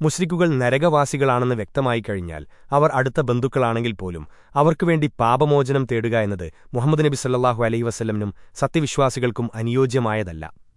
മുശ്രിക്കുകൾ നരകവാസികളാണെന്ന് വ്യക്തമായി കഴിഞ്ഞാൽ അവർ അടുത്ത ബന്ധുക്കളാണെങ്കിൽ പോലും അവർക്കുവേണ്ടി പാപമോചനം തേടുക എന്നത് മുഹമ്മദ് നബി സല്ലാഹു അലൈ വസ്ല്ലമിനും സത്യവിശ്വാസികൾക്കും അനുയോജ്യമായതല്ല.